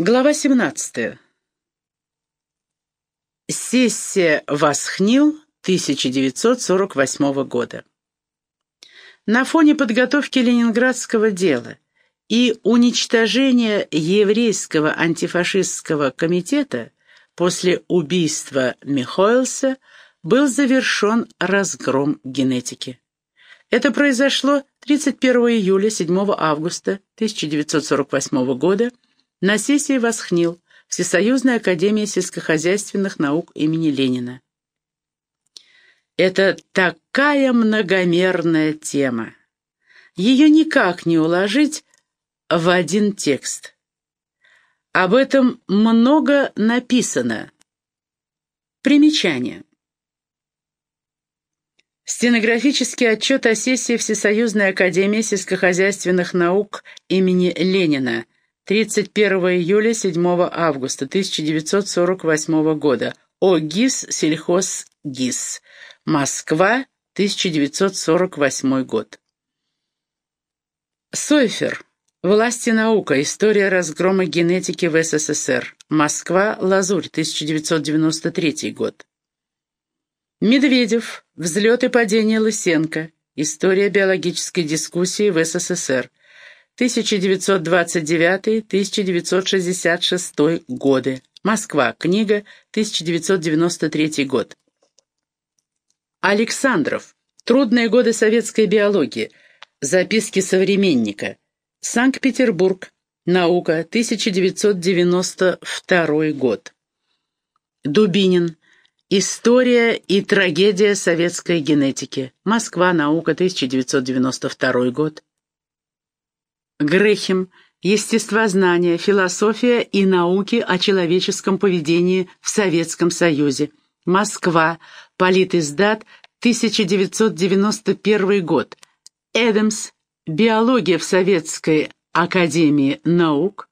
Глава 17. Сессия Восхнил 1948 года. На фоне подготовки Ленинградского дела и уничтожения еврейского антифашистского комитета после убийства Михоэлса был завершен разгром генетики. Это произошло 31 июля 7 августа 1948 года на сессии Восхнил Всесоюзной академии сельскохозяйственных наук имени Ленина. Это такая многомерная тема. Ее никак не уложить в один текст. Об этом много написано. Примечание. Стенографический отчет о сессии Всесоюзной академии сельскохозяйственных наук имени Ленина – 31 июля 7 августа 1948 года. О ГИС сельхоз ГИС. Москва, 1948 год. Сойфер. Власть и наука. История разгрома генетики в СССР. Москва, Лазурь, 1993 год. Медведев. Взлет и падение Лысенко. История биологической дискуссии в СССР. 1929-1966 годы. Москва. Книга. 1993 год. Александров. Трудные годы советской биологии. Записки современника. Санкт-Петербург. Наука. 1992 год. Дубинин. История и трагедия советской генетики. Москва. Наука. 1992 год. Грехем, естествознание, философия и науки о человеческом поведении в Советском Союзе. Москва, Политиздат, 1991 год. Эдамс, биология в Советской Академии наук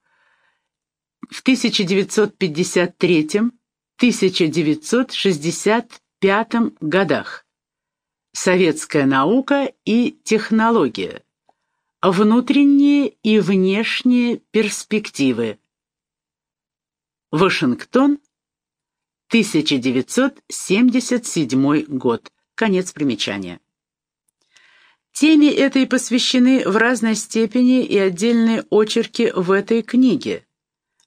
в 1953-1965 годах. Советская наука и технология. Внутренние и внешние перспективы. Вашингтон, 1977 год. Конец примечания. Теме этой посвящены в разной степени и отдельные очерки в этой книге.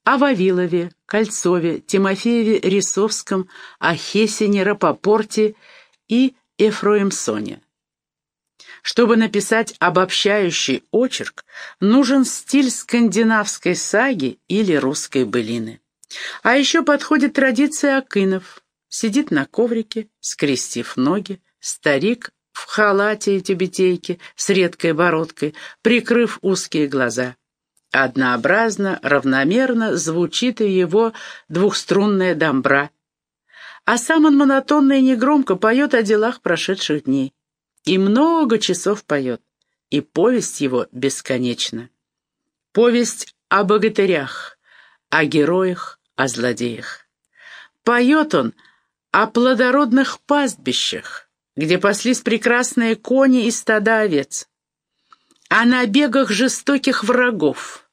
О Вавилове, Кольцове, Тимофееве Рисовском, о Хессене, Рапопорте и Эфроимсоне. Чтобы написать обобщающий очерк, нужен стиль скандинавской саги или русской былины. А еще подходит традиция Акинов. Сидит на коврике, скрестив ноги, старик в халате и тюбетейке с редкой бородкой, прикрыв узкие глаза. Однообразно, равномерно звучит и его двухструнная домбра. А сам он монотонно и негромко поет о делах прошедших дней и много часов поет, и повесть его бесконечна. Повесть о богатырях, о героях, о злодеях. Поет он о плодородных пастбищах, где паслись прекрасные кони и стада овец, о набегах жестоких врагов,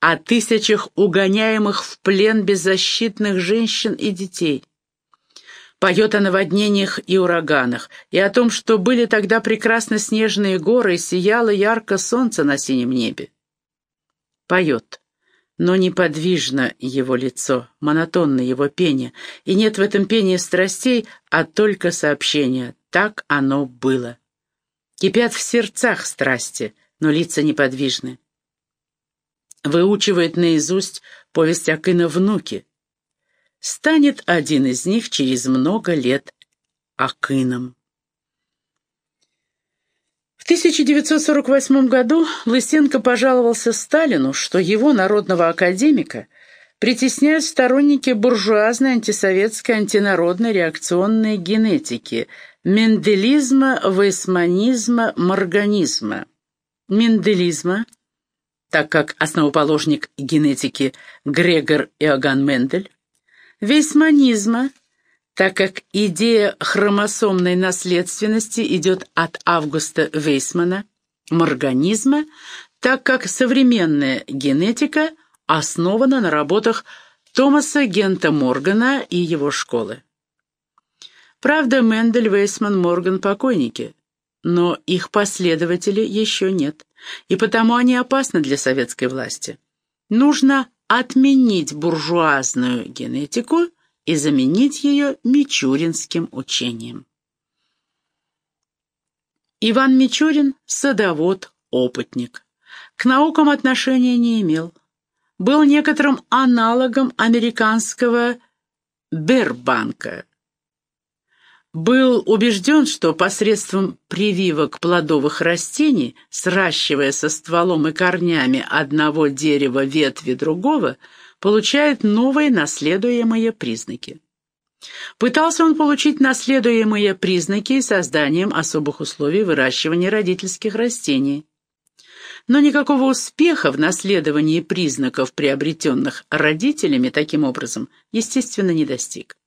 о тысячах угоняемых в плен беззащитных женщин и детей, поет о наводнениях и ураганах, и о том, что были тогда прекрасно снежные горы и сияло ярко солнце на синем небе. Поет, но неподвижно его лицо, монотонно его пение, и нет в этом пении страстей, а только сообщения. Так оно было. Кипят в сердцах страсти, но лица неподвижны. Выучивает наизусть повесть Акына внуки, станет один из них через много лет Акыном. В 1948 году Лысенко пожаловался Сталину, что его, народного академика, притесняют сторонники буржуазной, антисоветской, антинародной реакционной генетики, менделизма, вейсманизма, морганизма. Менделизма, так как основоположник генетики Грегор Иоганн Мендель, вейсманизма, так как идея хромосомной наследственности идет от Августа Вейсмана, морганизма, так как современная генетика основана на работах Томаса Гента Моргана и его школы. Правда, Мендель, Вейсман, Морган – покойники, но их последователи еще нет, и потому они опасны для советской власти. Нужно отменить буржуазную генетику и заменить ее мичуринским учением. Иван Мичурин – садовод, опытник. К наукам отношения не имел. Был некоторым аналогом американского Бербанка. Был убежден, что посредством прививок плодовых растений, сращивая со стволом и корнями одного дерева ветви другого, получает новые наследуемые признаки. Пытался он получить наследуемые признаки созданием особых условий выращивания родительских растений. Но никакого успеха в наследовании признаков, приобретенных родителями, таким образом, естественно, не достиг.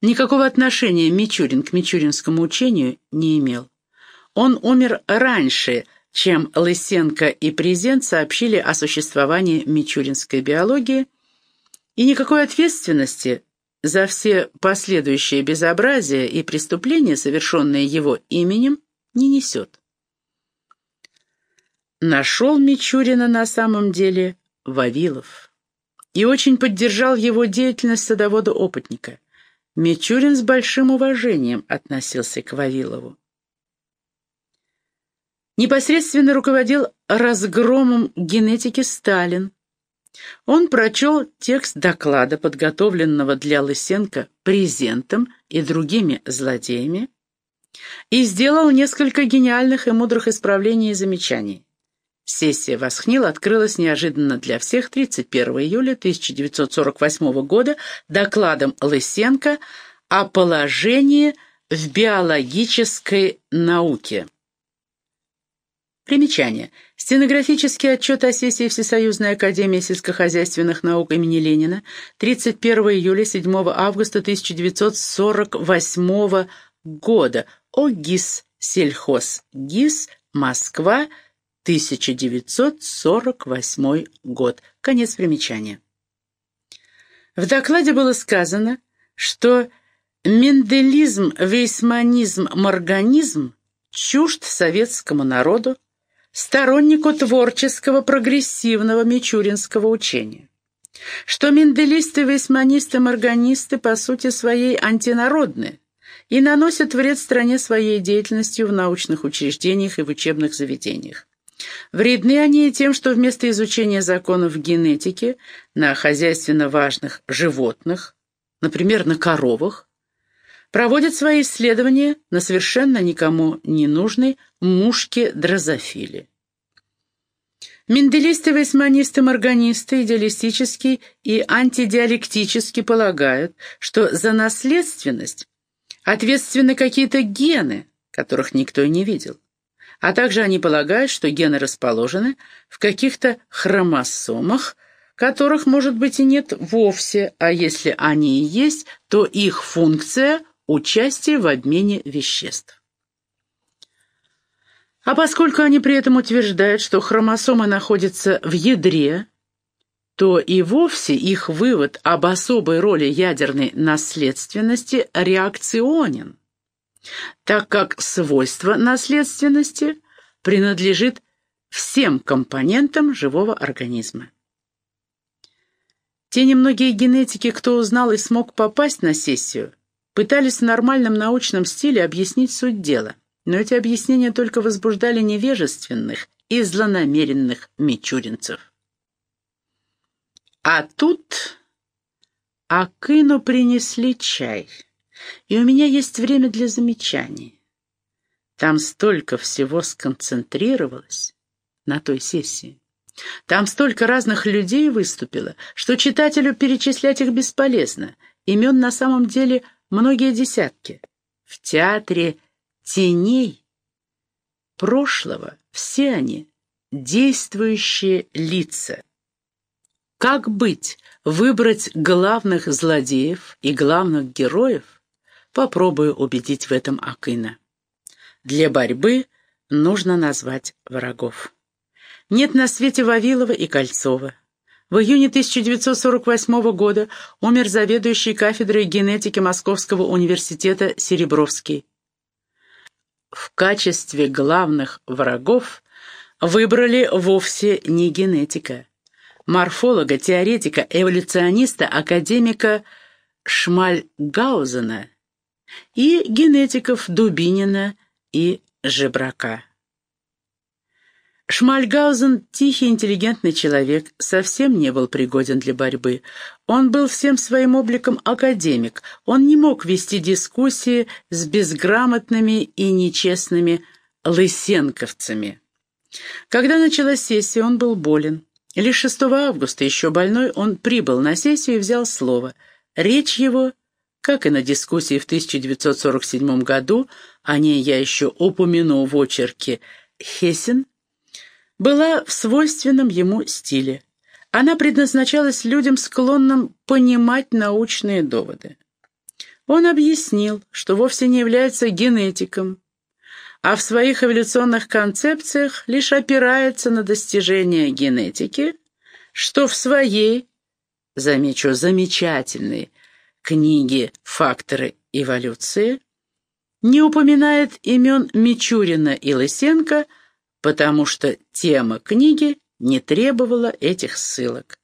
Никакого отношения Мичурин к мичуринскому учению не имел. Он умер раньше, чем Лысенко и Презент сообщили о существовании мичуринской биологии – и никакой ответственности за все последующие безобразия и преступления, совершенные его именем, не несет. Нашел Мичурина на самом деле Вавилов и очень поддержал его деятельность садовода-опытника. Мичурин с большим уважением относился к Вавилову. Непосредственно руководил разгромом генетики Сталин, он прочел текст доклада, подготовленного для Лысенко презентом и другими злодеями, и сделал несколько гениальных и мудрых исправлений и замечаний. Сессия Восхнил открылась неожиданно для всех 31 июля 1948 года докладом Лысенко о положении в биологической науке. Примечание. Стенографический отчет о сессии Всесоюзной Академии сельскохозяйственных наук имени Ленина 31 июля 7 августа 1948 года. О ГИС Сельхоз ГИС Москва 1948 год. Конец примечания. В докладе было сказано, что менделизм, вейсманизм, морганизм чужд советскому народу, стороннику творческого прогрессивного мичуринского учения. Что менделисты, весьманисты, морганисты по сути своей антинародны и наносят вред стране своей деятельностью в научных учреждениях и в учебных заведениях. Вредны они тем, что вместо изучения законов генетики на хозяйственно важных животных, например, на коровах, проводит свои исследования на совершенно никому не нужной мушке дрозофиле. Менделисты, весьманисты, морганисты идеалистически и антидиалектически полагают, что за наследственность ответственны какие-то гены, которых никто и не видел. А также они полагают, что гены расположены в каких-то хромосомах, которых, может быть, и нет вовсе, а если они и есть, то их функция участие в обмене веществ. А поскольку они при этом утверждают, что хромосомы находятся в ядре, то и вовсе их вывод об особой роли ядерной наследственности реакционен, так как свойство наследственности принадлежит всем компонентам живого организма. Те немногие генетики, кто узнал и смог попасть на сессию, пытались в нормальном научном стиле объяснить суть дела, но эти объяснения только возбуждали невежественных и злонамеренных мичуринцев. А тут Акыну принесли чай, и у меня есть время для замечаний. Там столько всего сконцентрировалось на той сессии. Там столько разных людей выступило, что читателю перечислять их бесполезно. Имен на самом деле – многие десятки. В театре теней прошлого все они действующие лица. Как быть, выбрать главных злодеев и главных героев? Попробую убедить в этом Акына. Для борьбы нужно назвать врагов. Нет на свете Вавилова и Кольцова. В июне 1948 года умер заведующий кафедрой генетики Московского университета Серебровский. В качестве главных врагов выбрали вовсе не генетика, морфолога, теоретика, эволюциониста, академика Шмальгаузена и генетиков Дубинина и Жебрака. Шмальгаузен, тихий, интеллигентный человек, совсем не был пригоден для борьбы. Он был всем своим обликом академик. Он не мог вести дискуссии с безграмотными и нечестными лысенковцами. Когда началась сессия, он был болен. Лишь 6 августа, еще больной, он прибыл на сессию и взял слово. Речь его, как и на дискуссии в 1947 году, о ней я еще упомяну в очерке Хессен, была в свойственном ему стиле. Она предназначалась людям, склонным понимать научные доводы. Он объяснил, что вовсе не является генетиком, а в своих эволюционных концепциях лишь опирается на достижения генетики, что в своей, замечу, замечательной книге «Факторы эволюции» не упоминает имен Мичурина и Лысенко – потому что тема книги не требовала этих ссылок.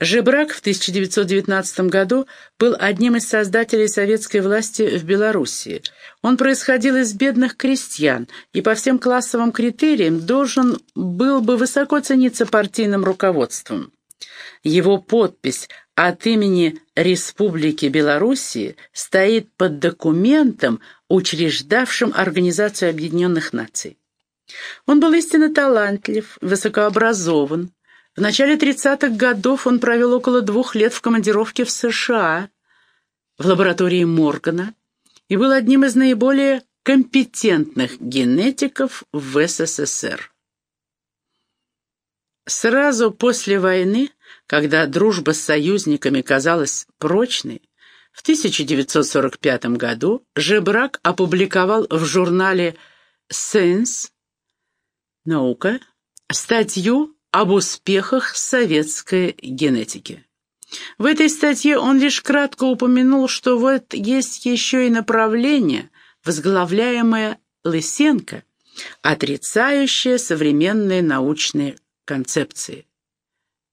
Жебрак в 1919 году был одним из создателей советской власти в Белоруссии. Он происходил из бедных крестьян и по всем классовым критериям должен был бы высоко цениться партийным руководством. Его подпись от имени Республики Белоруссии стоит под документом, учреждавшим Организацию Объединенных Наций. Он был истинно талантлив, высокообразован. В начале 30-х годов он провел около двух лет в командировке в США, в лаборатории Моргана, и был одним из наиболее компетентных генетиков в СССР. Сразу после войны, когда дружба с союзниками казалась прочной, в 1945 году Жебрак опубликовал в журнале «Science» Наука. Статью об успехах советской генетики. В этой статье он лишь кратко упомянул, что вот есть еще и направление, возглавляемое Лысенко, отрицающее современные научные концепции.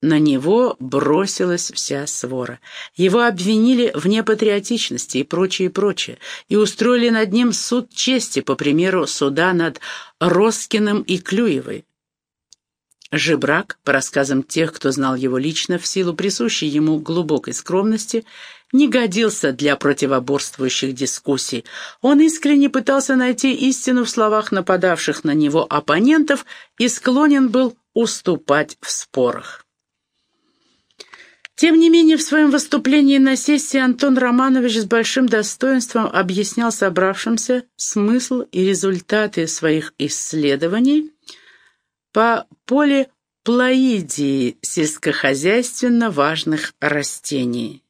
На него бросилась вся свора. Его обвинили в непатриотичности и прочее, прочее, и устроили над ним суд чести, по примеру суда над Роскиным и Клюевой. Жебрак, по рассказам тех, кто знал его лично, в силу присущей ему глубокой скромности, не годился для противоборствующих дискуссий. Он искренне пытался найти истину в словах нападавших на него оппонентов и склонен был уступать в спорах. Тем не менее, в своем выступлении на сессии Антон Романович с большим достоинством объяснял собравшимся смысл и результаты своих исследований по полиплоидии сельскохозяйственно важных растений.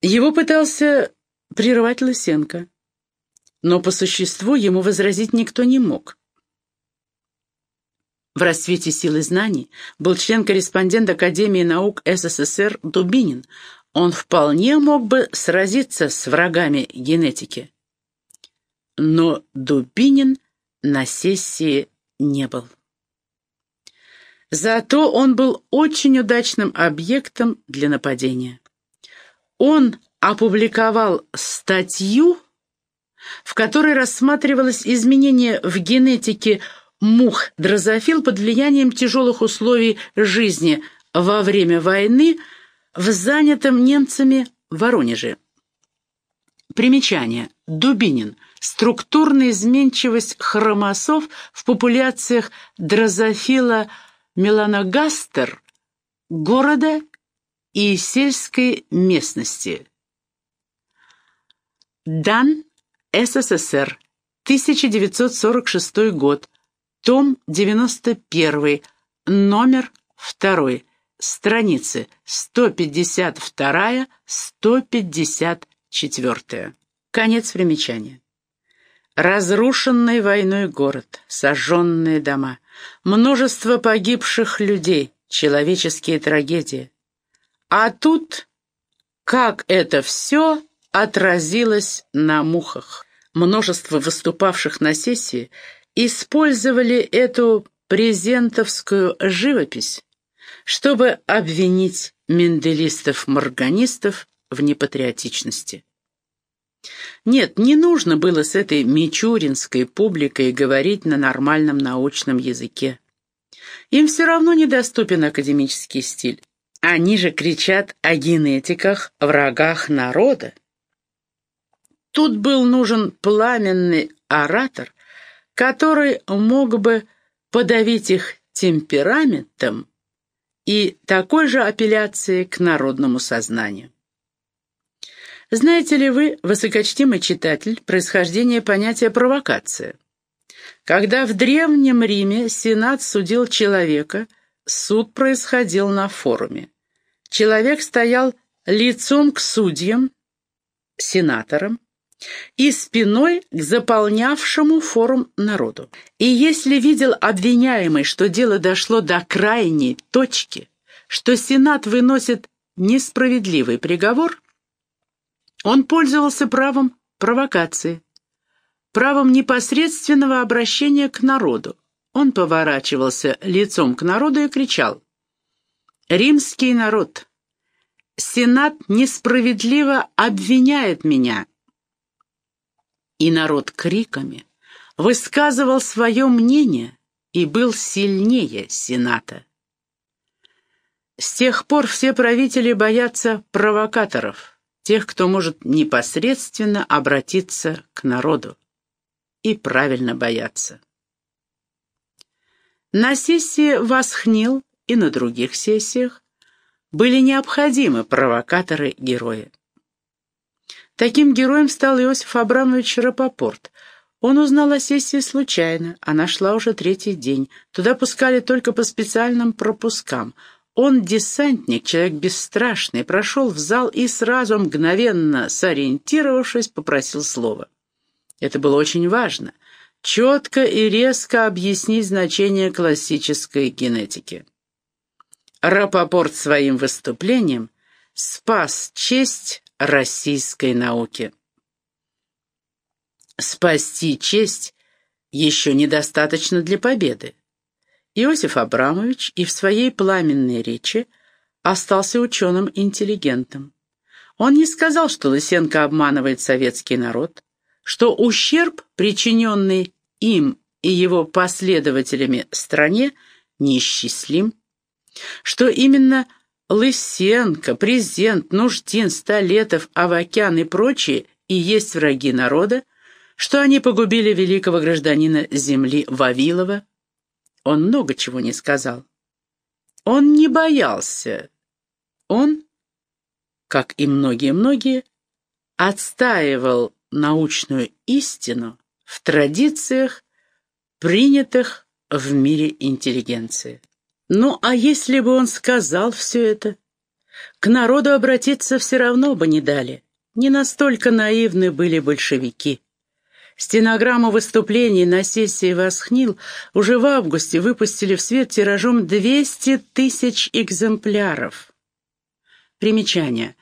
Его пытался прервать Лысенко, но по существу ему возразить никто не мог. В расцвете силы знаний был член-корреспондент Академии наук СССР Дубинин. Он вполне мог бы сразиться с врагами генетики. Но Дубинин на сессии не был. Зато он был очень удачным объектом для нападения. Он опубликовал статью, в которой рассматривалось изменение в генетике мух дрозофил под влиянием тяжелых условий жизни во время войны в занятом немцами Воронеже. Примечание. Дубинин. Структурная изменчивость хромосов в популяциях дрозофила меланогастер города и сельской местности. Дан, СССР, 1946 год, том 91, номер 2, страницы 152-154. Конец примечания. Разрушенный войной город, сожженные дома, множество погибших людей, человеческие трагедии. А тут как это все отразилось на мухах. Множество выступавших на сессии использовали эту презентовскую живопись, чтобы обвинить менделистов-морганистов в непатриотичности. Нет, не нужно было с этой мичуринской публикой говорить на нормальном научном языке. Им все равно недоступен академический стиль. Они же кричат о генетиках, врагах народа. Тут был нужен пламенный оратор, который мог бы подавить их темпераментом и такой же апелляцией к народному сознанию. Знаете ли вы, высокочтимый читатель, происхождение понятия «провокация»? Когда в Древнем Риме Сенат судил человека, суд происходил на форуме. Человек стоял лицом к судьям, сенаторам, и спиной к заполнявшему форум народу. И если видел обвиняемый, что дело дошло до крайней точки, что Сенат выносит несправедливый приговор, он пользовался правом провокации, правом непосредственного обращения к народу. Он поворачивался лицом к народу и кричал «Римский народ! Сенат несправедливо обвиняет меня!» И народ криками высказывал свое мнение и был сильнее Сената. С тех пор все правители боятся провокаторов – тех, кто может непосредственно обратиться к народу и правильно бояться. На сессии Восхнил и на других сессиях были необходимы провокаторы-герои. Таким героем стал Иосиф Абрамович Рапопорт. Он узнал о сессии случайно, она шла уже третий день. Туда пускали только по специальным пропускам – он десантник, человек бесстрашный, прошел в зал и сразу, мгновенно сориентировавшись, попросил слова. Это было очень важно. Четко и резко объяснить значение классической генетики. Рапопорт своим выступлением спас честь российской науки. Спасти честь еще недостаточно для победы. Иосиф Абрамович и в своей пламенной речи остался ученым-интеллигентом. Он не сказал, что Лысенко обманывает советский народ, что ущерб, причиненный им и его последователями стране, неисчислим, что именно Лысенко, Презент, Нуждин, Столетов, Авакян и прочие и есть враги народа, что они погубили великого гражданина земли Вавилова, он много чего не сказал. Он не боялся. Он, как и многие-многие, отстаивал научную истину в традициях, принятых в мире интеллигенции. Ну, а если бы он сказал все это? К народу обратиться все равно бы не дали. Не настолько наивны были большевики. Стенограмму выступлений на сессии «Восхнил» уже в августе выпустили в свет тиражом 200 тысяч экземпляров. Примечание.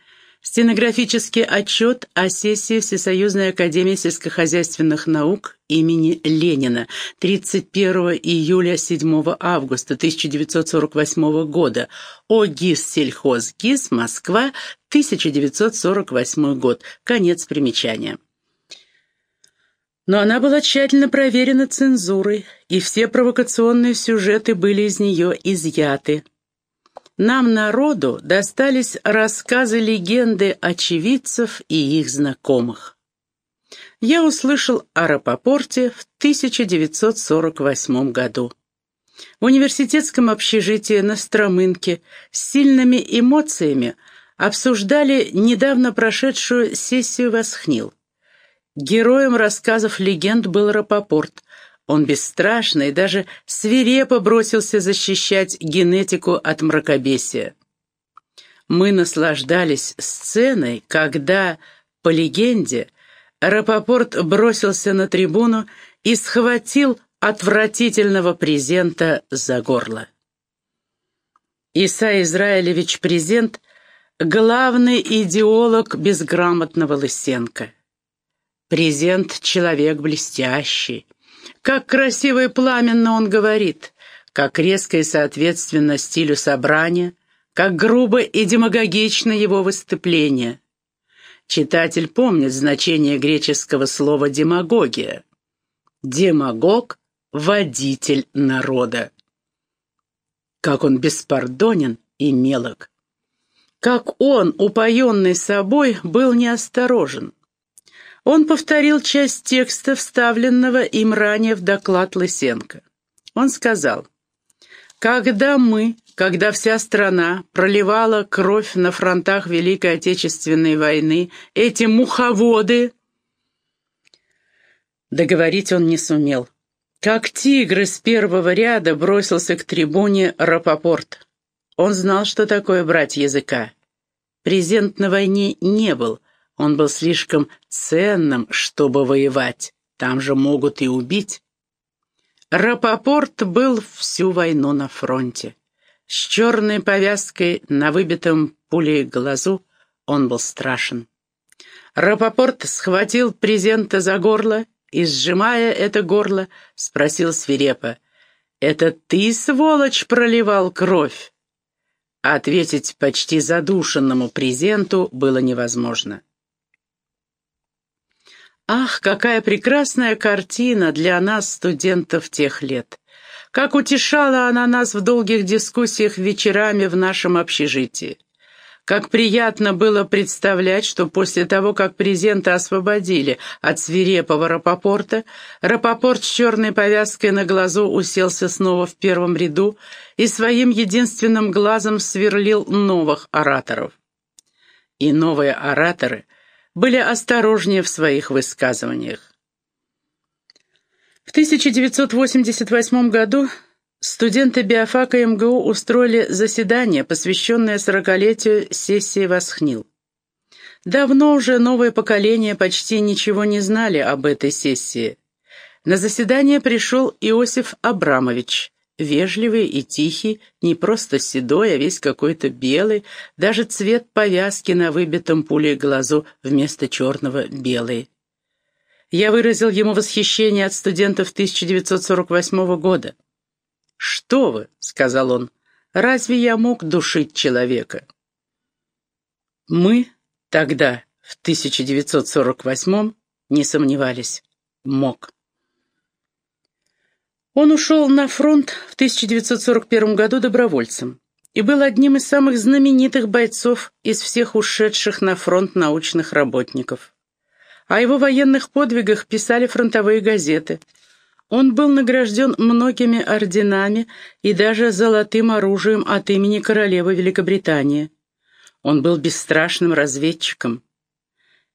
Стенографический отчет о сессии Всесоюзной академии сельскохозяйственных наук имени Ленина 31 июля 7 августа 1948 года. О ГИС сельхоз ГИС Москва 1948 год. Конец примечания. Но она была тщательно проверена цензурой, и все провокационные сюжеты были из нее изъяты. Нам, народу, достались рассказы легенды очевидцев и их знакомых. Я услышал о Рапопорте в 1948 году. В университетском общежитии на Стромынке с сильными эмоциями обсуждали недавно прошедшую сессию Восхнил. Героем рассказов легенд был Рапопорт. Он бесстрашно и даже свирепо бросился защищать генетику от мракобесия. Мы наслаждались сценой, когда, по легенде, Рапопорт бросился на трибуну и схватил отвратительного презента за горло. Исай Израилевич Презент — главный идеолог безграмотного Лысенко. Презент — человек блестящий. Как красиво и пламенно он говорит, как резко и соответственно стилю собрания, как грубо и демагогично его выступление. Читатель помнит значение греческого слова «демагогия». Демагог — водитель народа. Как он беспардонен и мелок. Как он, упоенный собой, был неосторожен. Он повторил часть текста, вставленного им ранее в доклад Лысенко. Он сказал, «Когда мы, когда вся страна проливала кровь на фронтах Великой Отечественной войны, эти муховоды...» Договорить он не сумел. Как тигр из первого ряда бросился к трибуне Рапопорт. Он знал, что такое брать языка. Презент на войне не был, он был слишком ценным, чтобы воевать. Там же могут и убить. Рапопорт был всю войну на фронте. С черной повязкой на выбитом пулей глазу он был страшен. Рапопорт схватил презента за горло и, сжимая это горло, спросил свирепо, «Это ты, сволочь, проливал кровь?» Ответить почти задушенному презенту было невозможно. Ах, какая прекрасная картина для нас, студентов тех лет! Как утешала она нас в долгих дискуссиях вечерами в нашем общежитии! Как приятно было представлять, что после того, как презента освободили от свирепого Рапопорта, Рапопорт с черной повязкой на глазу уселся снова в первом ряду и своим единственным глазом сверлил новых ораторов. И новые ораторы были осторожнее в своих высказываниях. В 1988 году студенты биофака МГУ устроили заседание, посвященное сорокалетию сессии Восхнил. Давно уже новое поколение почти ничего не знали об этой сессии. На заседание пришел Иосиф Абрамович, вежливый и тихий, не просто седой, а весь какой-то белый, даже цвет повязки на выбитом пулей глазу вместо черного белый. Я выразил ему восхищение от студентов 1948 года. «Что вы?» — сказал он. «Разве я мог душить человека?» Мы тогда, в 1948 не сомневались. Мог. Он ушел на фронт в 1941 году добровольцем и был одним из самых знаменитых бойцов из всех ушедших на фронт научных работников. О его военных подвигах писали фронтовые газеты. Он был награжден многими орденами и даже золотым оружием от имени королевы Великобритании. Он был бесстрашным разведчиком.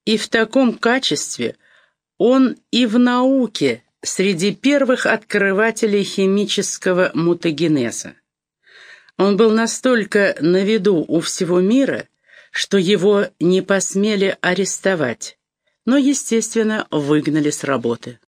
И в таком качестве он и в науке среди первых открывателей химического мутагенеза. Он был настолько на виду у всего мира, что его не посмели арестовать, но, естественно, выгнали с работы.